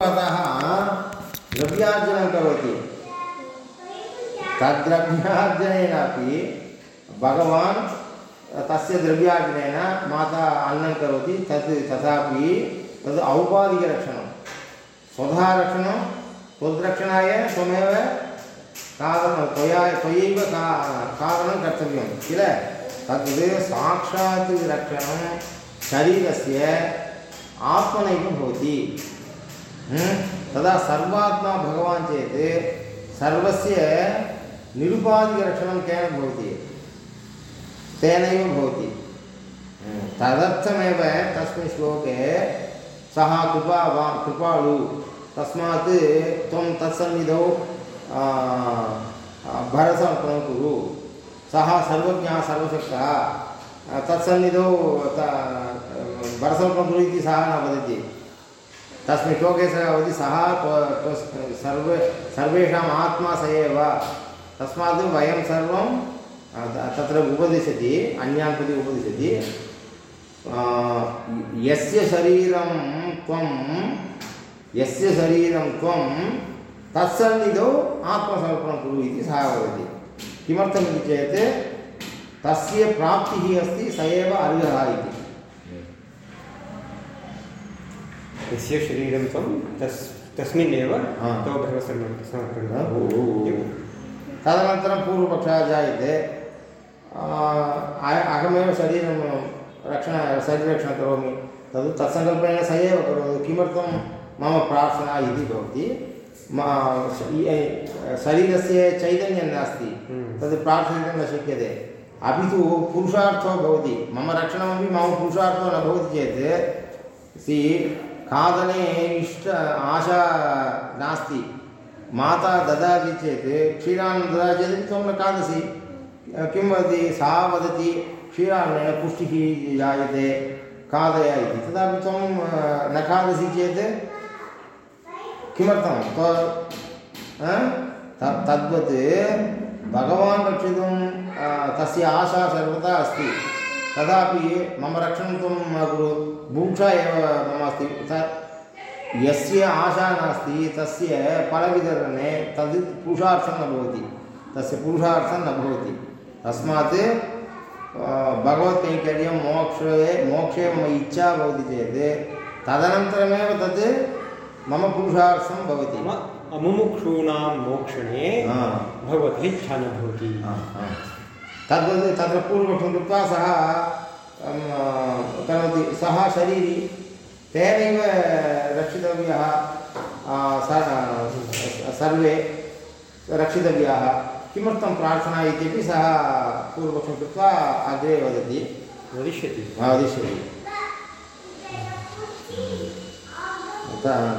अतः द्रव्यार्जनं करोति। तद्द्रव्यार्जनेनापि भगवान् तस्य द्रव्यार्जनेन माता अन्नं करोति, तत् तथापि तद् औपाधिकरक्षणं स्वतः रक्षणं त्वद्रक्षणाय त्वमेव कारणं, त्वया, त्वयैव का, कारणं कर्तव्यं किल? तद् साक्षात् रक्षणं शरीरस्य आत्मनैव भवति। तदा सर्वात्मा भगवान् चेत् सर्वस्य निरुपाधिकरक्षणं केन भवति? तेनैव भवति। तदर्थमेव तस्मिन् श्लोके सः कृपावान् कृपालु, तस्मात् त्वं तत्सन्निधौ भरसमर्पणं कुरु। सः सर्वज्ञः, सर्वशक्तः, तत्सन्निधौ भरसमर्पणं कुरु इति सः न वदति। तस्मिन् श्लोके सः वदति सः सर्वे, सर्वेषाम् आत्मा स एव। तस्मात् वयं सर्वं तत्र उपदिशति, अन्यान् प्रति उपदिशति। यस्य शरीरं त्वं, यस्य शरीरं त्वं, तत्सन्निधौ आत्मसमर्पणं कुरु इति सः वदति। किमर्थमिति चेत्, तस्य प्राप्तिः अस्ति, स एव अर्हः इति। यस्य शरीरं त्वं तस् तस्मिन्नेव तव भगवत्समर्पणं तदनन्तरं पूर्वपक्षः जायते अहमेव शरीरं रक्षण शरीररक्षणं करोमि तद् तत्सङ्कल्पेन स एव करोतु किमर्थं मम प्रार्थना इति भवति शरीरस्य चैतन्यं नास्ति हम्म। तद् प्रार्थयितुं न शक्यते। अपि तु पुरुषार्थो भवति मम रक्षणमपि मम पुरुषार्थो न भवति चेत् सि खादने इष्ट आशा नास्ति। माता ददाति चेत् क्षीरान्नं ददाति चेत् त्वं न खादसि। किं वदति? सा वदति, क्षीरान्नेन पुष्टिः जायते, खादय इति। तदापि त्वं न खादसि चेत् किमर्थं? तद्वत् भगवान् रक्षितुं तस्य आशा सर्वदा अस्ति। तदापि मम रक्षणं त्वं कुरु बुभुक्षा एव मम अस्ति। यस्य आशा नास्ति तस्य फलवितरणे तद् पुरुषार्थं न भवति। तस्य पुरुषार्थं न भवति। तस्मात् भगवत्कैङ्कर्यं मोक्षे मोक्षे मम इच्छा भवति चेत् तदनन्तरमेव तत् मम पुरुषार्थं भवति। अमुमुक्षूणां मोक्षणे भगवतः इच्छा न भवति। तद्वत् तत्र पूर्वपक्षं कृत्वा सः करोति। सः शरीरी तेनैव रक्षितव्यः सर्वे रक्षितव्याः। किमर्थं प्रार्थना इत्यपि सः पूर्वपक्षं कृत्वा अग्रे वदति। वदिष्यति। वदिष्यति।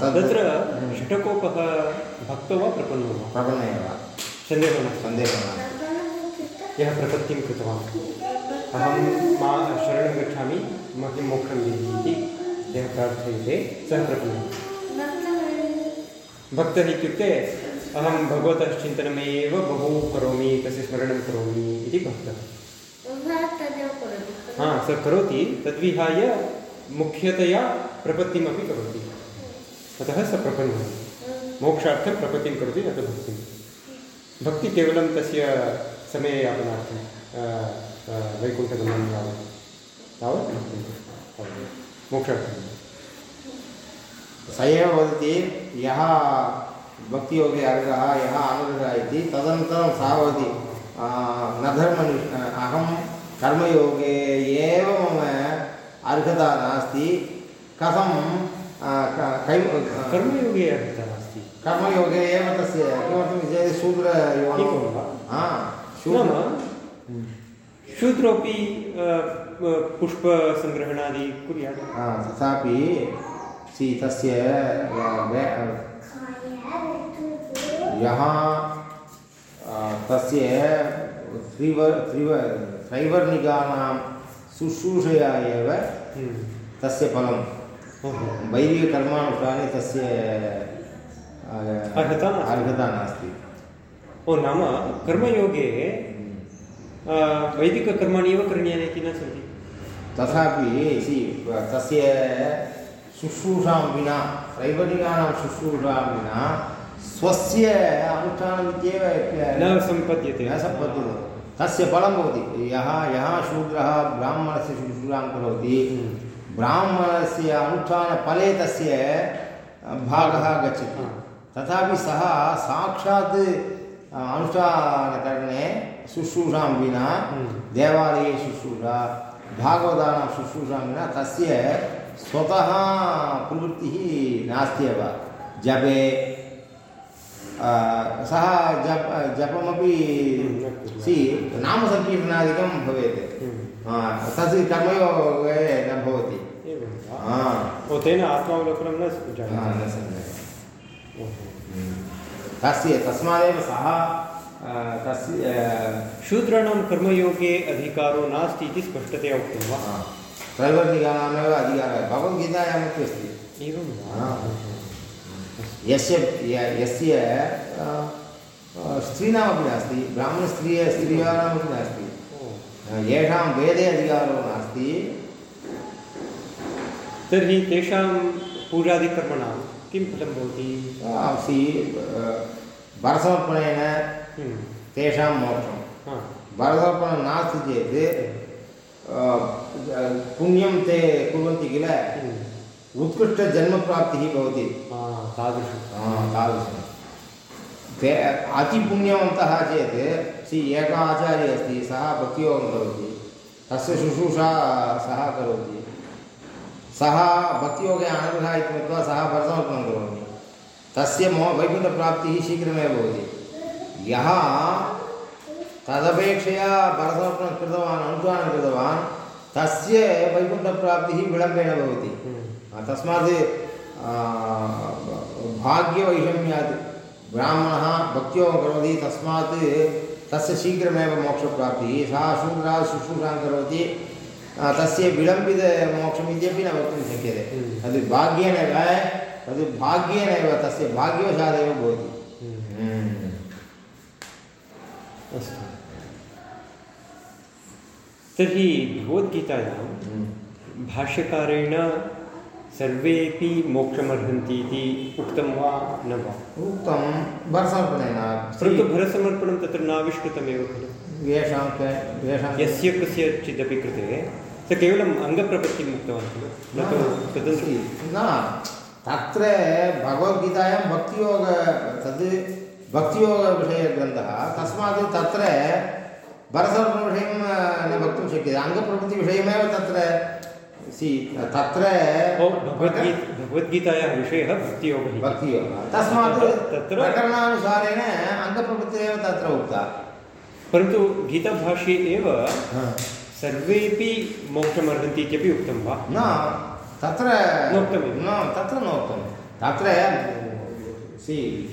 तत्र षटकोपः भक्तो वा प्रपन्नो वा? प्रपन्न एव सन्देहः सन्देहः यः प्रपत्तिं कृतवान्। अहं मा शरणं गच्छामि, मह्यं मोक्षं देहि इति यः प्रार्थयते, सः प्रपन्नः भक्तः इत्युक्ते, अहं भगवतः चिन्तनमेव बहु करोमि, तस्य स्मरणं करोमि इति भक्तः। हा, सः करोति, तद्विहाय मुख्यतया प्रपत्तिमपि करोति। अतः सः प्रपन्नः। मोक्षार्थं प्रपत्तिं करोति न तु भक्तिं। भक्ति केवलं तस्य समययापनार्थं वैकुण्ठगमनं यावत् तावत् मोक्षार्थं स एव वदति यः भक्तियोगे अर्हः यः अनर्हः इति तदनन्तरं सः वदति न धर्मनि अहं कर्मयोगे एव मम अर्हता नास्ति कथं कर्मयोगे अर्हता नास्ति कर्मयोगे एव तस्य किमर्थं चेत् हा नाम? शूद्रोपि पुष्पसङ्ग्रहणादि कुर्यात्। तथापि सि तस्य यः तस्य त्रिव त्रिव त्रैवर्णिकानां शुश्रूषया एव हम्म। तस्य फलं वैदिककर्मानुष्ठाने तस्य अर्हता अर्हता नास्ति। ओ नाम कर्मयोगे वैदिककर्माणि एव करणीयानि इति न सन्ति तथापि सि तस्य शुश्रूषां विना त्रैवर्णिकानां शुश्रूषां विना स्वस्य अनुष्ठानमित्येव न सम्पद्यते न सम्पद्यते तस्य फलं भवति यः यः शूद्रः ब्राह्मणस्य शुश्रूषां करोति। ब्राह्मणस्य अनुष्ठानफले तस्य भागः गच्छति तथापि सः साक्षात् अनुष्ठानकरणे शुश्रूषां विना हम्म। देवालये शुश्रूषा भागवतानां शुश्रूषां विना तस्य स्वतः प्रवृत्तिः नास्ति एव। जपे सः जप जपमपि सि नामसङ्कीर्तनादिकं भवेत्। हम्म। तत् कर्मयोगे न भवति। तेन आत्मावलोकनं न आ, तस्य तस्मादेव सः तस्य शूद्राणां कर्मयोगे अधिकारो नास्ति इति स्पष्टतया उक्तं वा? त्रैवर्तिकानामेव अधिकारः भगवद्गीतायामपि अस्ति। एवं यस्य यस्य स्त्रीणामपि नास्ति ब्राह्मणस्त्रिय स्त्रियाणामपि नास्ति। येषां वेदे अधिकारो नास्ति। तर्हि तेषां पूजादिकर्मणां किं फलं भवति? आ, सि आ, भरसमर्पणेन हम्म। तेषां मोक्षं। भरसमर्पणं नास्ति चेत् पुण्यं ते कुर्वन्ति किल? हम्म। उत्कृष्टजन्मप्राप्तिः भवति। हा, तादृशं। तादृशं। ते अतिपुण्यवन्तः चेत् सि एकः आचार्यः अस्ति सः भक्तियोगं करोति। तस्य शुश्रूषा सः करोति। सः भक्तियोगे अनर्हः इति कृत्वा सः भरतमर्पणं करोति तस्य मो वैकुण्ठप्राप्तिः शीघ्रमेव भवति यः तदपेक्षया भरतमर्पणं कृतवान् अनुष्ठानं कृतवान् तस्य वैकुण्ठप्राप्तिः विलम्बेन भवति। हम्म। तस्मात् आ, भाग्यवैषम्यात् ब्राह्मणः भक्त्योगं करोति तस्मात् तस्य शीघ्रमेव मोक्षप्राप्तिः। सः शूद्रः शुश्रूषां करोति। तस्य विलम्बितमोक्षम् इत्यपि न वक्तुं शक्यते हम्म। तद् भाग्येनैव तद् भाग्येनैव तस्य भाग्यवशादेव भवति हम्म। हम्म। अस्तु तर्हि भगवद्गीतायां हम्म। भाष्यकारेण सर्वेपि मोक्षमर्हन्ति इति उक्तं वा न वा उक्तं भरसमर्पणेन परन्तु भरसमर्पणं तत्र नाविष्कृतमेव खलु येषां के येषां यस्य कस्यचिदपि कृते। स केवलम् अङ्गप्रपत्तिम् उक्तवान् खलु। न तु स्वतन्त्रं न तत्र भगवद्गीतायां भक्तियोग तद् भक्तियोगविषयग्रन्थः तस्मात् तत्र भरसर्पणविषयं न वक्तुं शक्यते। अङ्गप्रवृत्तिविषयमेव तत्र सि तत्र भगवद्गीतायाः विषयः भक्तियोगः भक्तियोगः। तस्मात् तत्र प्रकरणानुसारेण अङ्गप्रवृत्तिरेव तत्र उक्ता। परन्तु गीताभाष्ये एव सर्वेपि मोक्षमर्हन्ति इत्यपि उक्तं वा? न तत्र नोक्तमेव। न तत्र नोक्तं तत्र सि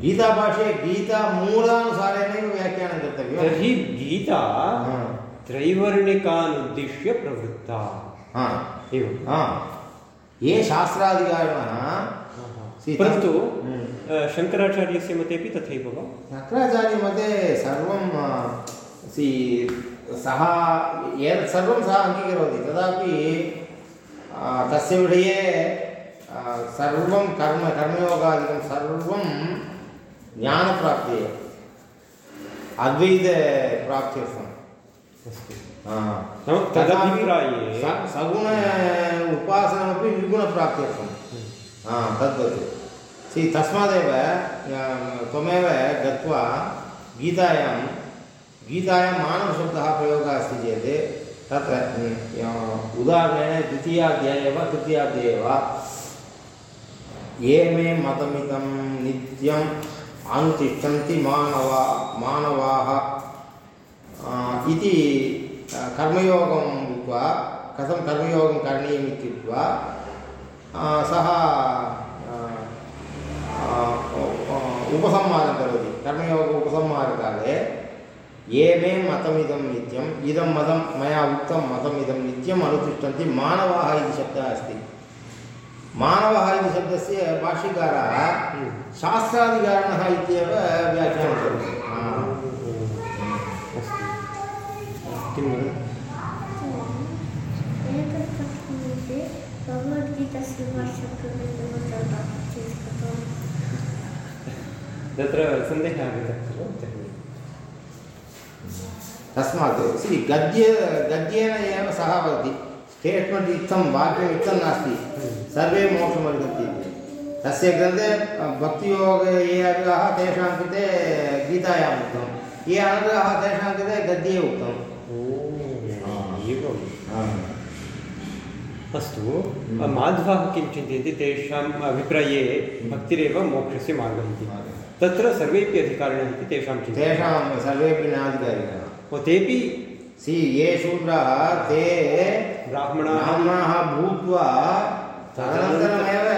गीताभाष्ये गीतामूलानुसारेणैव व्याख्यानं कर्तव्यं तर्हि गीता। त्रैवर्णिकान् उद्दिश्य प्रवृत्ता। हा। एवं। हा। ये शास्त्राधिकारिणः सीता- परन्तु हम्म। शङ्कराचार्यस्य मतेपि तथैव वा? शङ्कराचार्यमते सर्वं सि सः एतत् सर्वं सः अङ्गीकरोति। तथापि आ, तस्य विषये सर्वं कर्म कर्मयोगादिकं सर्वं ज्ञानप्राप्तिः। अद्वैतप्राप्त्यर्थम्। अस्तु। नाम तदभिप्राये सगुण उपासनमपि निर्गुणप्राप्त्यर्थं तद्वत्। सि तस्मादेव त्वमेव गत्वा गीतायां गीतायां मानवशब्दः प्रयोगः अस्ति चेत् तत्र अ, उदाहरणेन द्वितीयाध्याये वा तृतीयाध्याये वा ये मे मतमिदं नित्यम् अनुतिष्ठन्ति मानवा मानवाः इति आ, कर्मयोगं उक्त्वा कथं कर्मयोगं करणीयम् इत्युक्त्वा सः उपसंहारं करोति। कर्मयोग उपसंहारकाले ये मे मतमिदं नित्यम् इदं मतं मया उक्तं मतमिदं नित्यम् अनुतिष्ठन्ति मानवाः इति शब्दः अस्ति। मानवः इति शब्दस्य भाष्यकारः। शास्त्राधिकारिणः इत्येव व्याख्यानं करोति। किं वदति? एतत् तत्र सन्देहः आगतः खलु तस्मात् सि गद्ये गद्येन एव सः वदति। स्टेट्मेण्ट् इत्थं वाक्यम् इत्थं नास्ति। सर्वे मोक्षमर्हन्ति इति तस्य ग्रन्थे भक्तियोगे ये अग्राः तेषां कृते गीतायाम् उक्तं। ये अनग्राः तेषां कृते गद्ये उक्तम् अस्तु माध्वाः किं चिन्तयन्ति तेषाम् अभिप्राये भक्तिरेव मोक्षस्य मार्गः इति। तत्र सर्वेपि अधिकारिणः इति तेषां चिन्तनं तेषां सर्वेपि नाधिकारिणः। ओ तेपि सि ये शूद्राः ते ब्राह्मणाः ब्राह्मणाः भूत्वा तदनन्तरमेव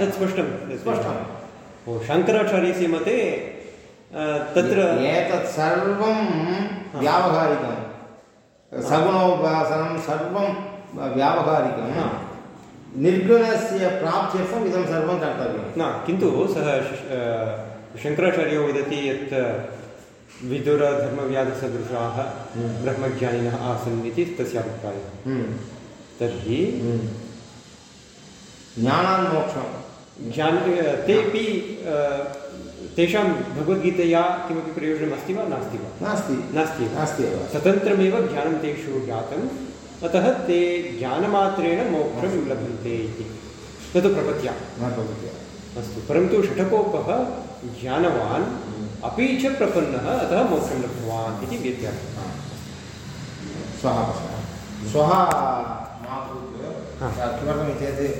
तत् स्पष्टं स्पष्टम् ओ शङ्कराचार्यस्य मते तत्र एतत् सर्वं व्यावहारिकं। सगुणोपासनं सर्वं व्यावहारिकं. निर्गुणस्य प्राप्त्यर्थम् इदं सर्वं कर्तव्यं न किन्तु सः शङ्कराचार्यो वदति यत् विदुरधर्मव्याधसदृशाः ब्रह्मज्ञानिनः आसन् इति तस्य अभिप्रायः। हम्म. तर्हि हम्म. ज्ञानान्मोक्षं ज्ञान तेपि तेषां भगवद्गीतया किमपि प्रयोजनम् अस्ति वा नास्ति वा? नास्ति। नास्ति नास्ति एव। स्वतन्त्रमेव ज्ञानं तेषु ज्ञातम्। अतः ते ज्ञानमात्रेण मोक्षं लभन्ते इति। तत् प्रपत्या अस्तु। परन्तु षठकोपः ज्ञानवान् अपि च प्रपन्नः अतः मोक्षं लब्धवान् इति व्यत्यासः। श्वः श्वः किमर्थमिति चेत्